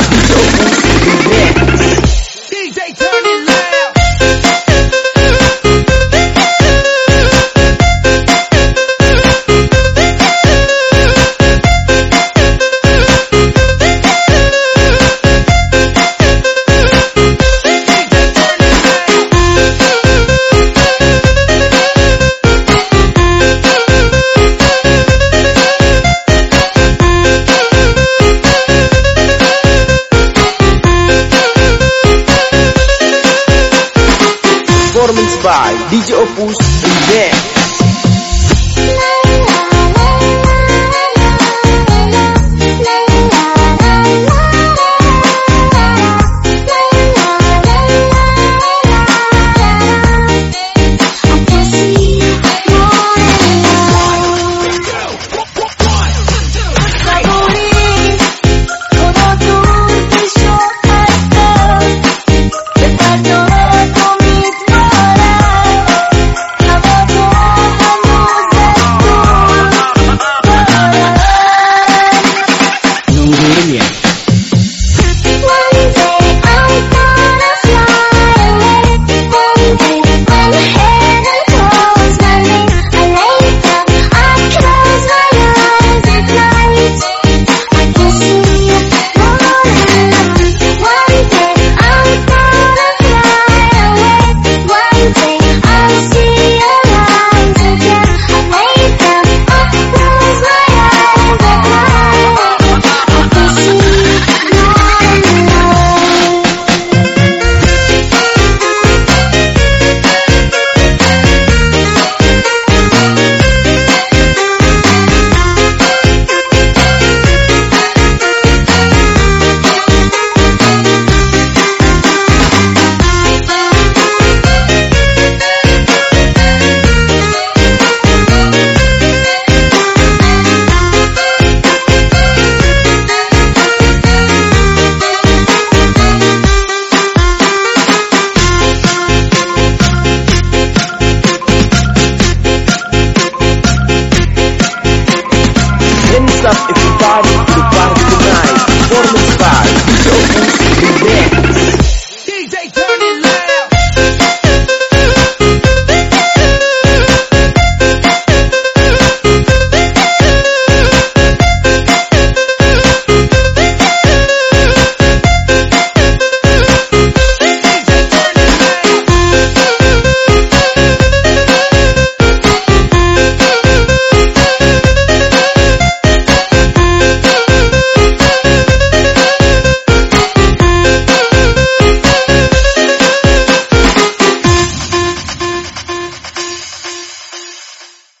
Yeah. DJ Opus Remix La side.